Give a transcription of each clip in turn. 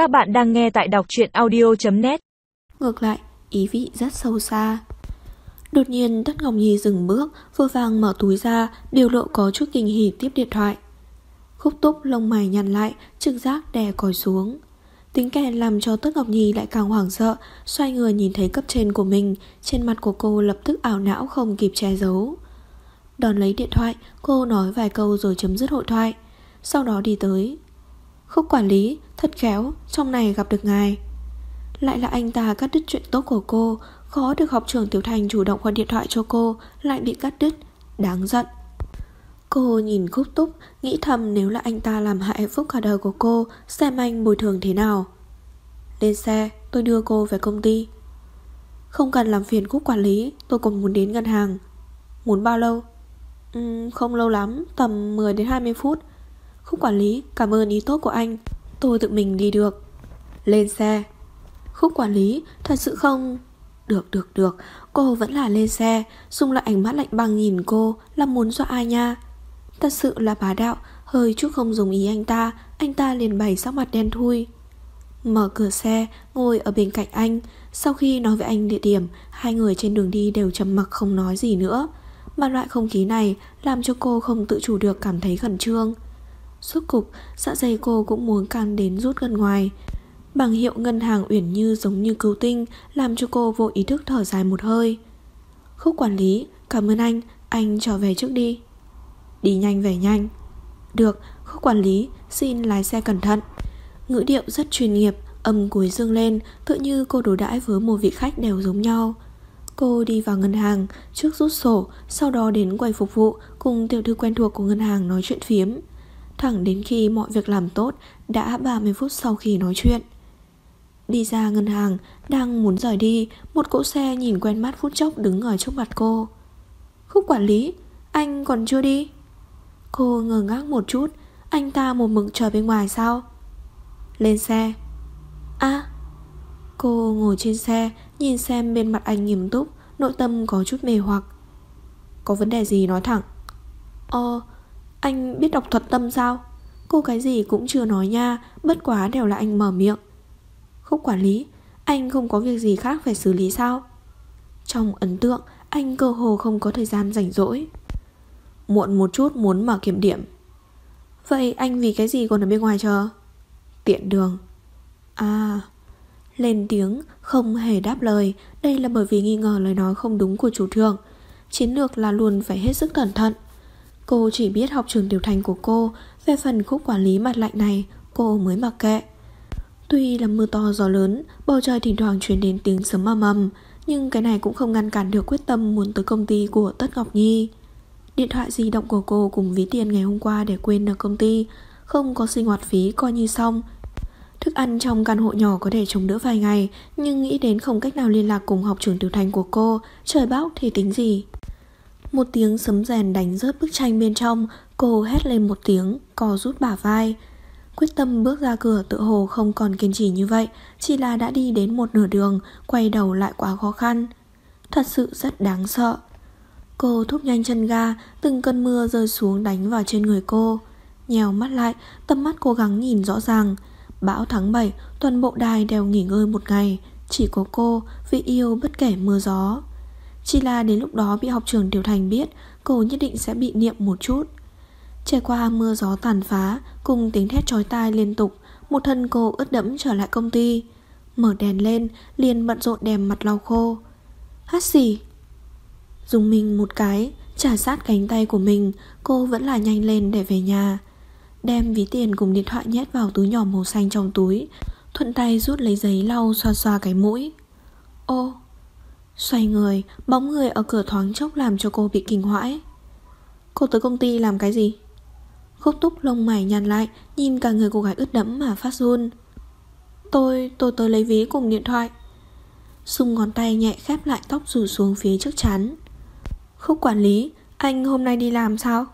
Các bạn đang nghe tại đọc truyện audio.net Ngược lại, ý vị rất sâu xa. Đột nhiên Tất Ngọc Nhi dừng bước, vội vàng mở túi ra, biểu lộ có chút kinh hỉ tiếp điện thoại. Khúc túc lông mày nhăn lại, trực giác đè còi xuống. Tính kẻ làm cho Tất Ngọc Nhi lại càng hoảng sợ, xoay người nhìn thấy cấp trên của mình, trên mặt của cô lập tức ảo não không kịp che giấu. Đòn lấy điện thoại, cô nói vài câu rồi chấm dứt hội thoại. Sau đó đi tới. Khúc quản lý, thật khéo, trong này gặp được ngài. Lại là anh ta cắt đứt chuyện tốt của cô, khó được học trưởng Tiểu Thành chủ động gọi điện thoại cho cô, lại bị cắt đứt. Đáng giận. Cô nhìn khúc túc, nghĩ thầm nếu là anh ta làm hại phúc cả đời của cô, xem anh bồi thường thế nào. Lên xe, tôi đưa cô về công ty. Không cần làm phiền khúc quản lý, tôi còn muốn đến ngân hàng. Muốn bao lâu? Uhm, không lâu lắm, tầm 10 đến 20 phút. Khúc quản lý, cảm ơn ý tốt của anh. Tôi tự mình đi được. Lên xe. Khúc quản lý, thật sự không... Được, được, được, cô vẫn là lên xe, Dùng lại ánh mắt lạnh băng nhìn cô, là muốn dọa ai nha. Thật sự là bá đạo, hơi chút không dùng ý anh ta, anh ta liền bày sắc mặt đen thui. Mở cửa xe, ngồi ở bên cạnh anh, sau khi nói với anh địa điểm, hai người trên đường đi đều trầm mặc không nói gì nữa. Mà loại không khí này làm cho cô không tự chủ được cảm thấy khẩn trương. Suốt cục, dạ dày cô cũng muốn càng đến rút gần ngoài. Bằng hiệu ngân hàng uyển như giống như cứu tinh làm cho cô vô ý thức thở dài một hơi. Khúc quản lý, cảm ơn anh, anh trở về trước đi. Đi nhanh về nhanh. Được, khúc quản lý, xin lái xe cẩn thận. Ngữ điệu rất chuyên nghiệp, âm cuối dương lên, tự như cô đối đãi với một vị khách đều giống nhau. Cô đi vào ngân hàng, trước rút sổ, sau đó đến quầy phục vụ cùng tiểu thư quen thuộc của ngân hàng nói chuyện phiếm. Thẳng đến khi mọi việc làm tốt, đã 30 phút sau khi nói chuyện. Đi ra ngân hàng, đang muốn rời đi, một cỗ xe nhìn quen mắt phút chốc đứng ở trước mặt cô. Khúc quản lý, anh còn chưa đi? Cô ngờ ngác một chút, anh ta một mực chờ bên ngoài sao? Lên xe. À, cô ngồi trên xe, nhìn xem bên mặt anh nghiêm túc, nội tâm có chút mê hoặc. Có vấn đề gì nói thẳng. Ờ, anh biết đọc thuật tâm sao? Cô cái gì cũng chưa nói nha, bất quá đều là anh mở miệng. Khúc quản lý, anh không có việc gì khác phải xử lý sao? Trong ấn tượng, anh cơ hồ không có thời gian rảnh rỗi. Muộn một chút muốn mở kiểm điểm. Vậy anh vì cái gì còn ở bên ngoài chờ? Tiện đường. À, lên tiếng, không hề đáp lời. Đây là bởi vì nghi ngờ lời nói không đúng của chủ thượng. Chiến lược là luôn phải hết sức cẩn thận. Cô chỉ biết học trường điều thành của cô, Về phần khúc quản lý mặt lạnh này, Cô mới mặc kệ. Tuy là mưa to, gió lớn, Bầu trời thỉnh thoảng truyền đến tiếng sấm ầm ầm, Nhưng cái này cũng không ngăn cản được quyết tâm Muốn tới công ty của Tất Ngọc Nhi. Điện thoại di động của cô cùng ví tiền ngày hôm qua Để quên ở công ty, Không có sinh hoạt phí coi như xong. Thức ăn trong căn hộ nhỏ có thể chống đỡ vài ngày, Nhưng nghĩ đến không cách nào liên lạc cùng học trưởng tiểu thành của cô, Trời bão thì tính gì? Một tiếng sấm rèn đánh rớt bức tranh bên trong, Cô hét lên một tiếng cò rút bả vai. Quyết tâm bước ra cửa tự hồ không còn kiên trì như vậy, Chỉ là đã đi đến một nửa đường, Quay đầu lại quá khó khăn. Thật sự rất đáng sợ. Cô thúc nhanh chân ga, Từng cơn mưa rơi xuống đánh vào trên người cô. Nhèo mắt lại Tâm mắt cố gắng nhìn rõ ràng. Bão tháng 7 Toàn bộ đài đều nghỉ ngơi một ngày. Chỉ có cô vì yêu bất kể mưa gió chỉ là đến lúc đó bị học trưởng Tiểu Thành biết, Cô nhất định sẽ bị niệm một chút. Trải qua mưa gió tàn phá Cùng tiếng thét chói tai liên tục, Một thân cô ướt đẫm trở lại công ty. Mở đèn lên, liền bận rộn đèm mặt lau khô. Hát xì. Dùng mình một cái, Trả sát cánh tay của mình, Cô vẫn là nhanh lên để về nhà. Đem ví tiền cùng điện thoại nhét vào túi nhỏ màu xanh trong túi, Thuận tay rút lấy giấy lau xoa xoa cái mũi. Ô Xoay người, bóng người ở cửa thoáng chốc làm cho cô bị kinh hoãi. Cô tới công ty làm cái gì? Khúc túc lông mày nhăn lại, nhìn cả người cô gái ướt đẫm mà phát run. Tôi, tôi tới lấy ví cùng điện thoại. Xung ngón tay nhẹ khép lại tóc rủ xuống phía trước chắn. Khúc quản lý, anh hôm nay đi làm sao?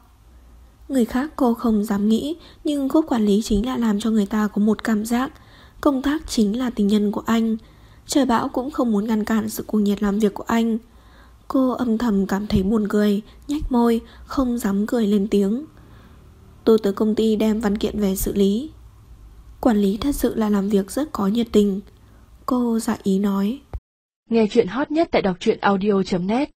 Người khác cô không dám nghĩ, nhưng khúc quản lý chính là làm cho người ta có một cảm giác. Công tác chính là tình nhân của anh. Trời bão cũng không muốn ngăn cản sự cuồng nhiệt làm việc của anh. Cô âm thầm cảm thấy buồn cười Nhách môi, Không dám cười lên tiếng. Tôi tới công ty đem văn kiện về xử lý. Quản lý thật sự là làm việc rất có nhiệt tình. Cô dạ ý nói. Nghe chuyện hot nhất tại đọc truyện audio.net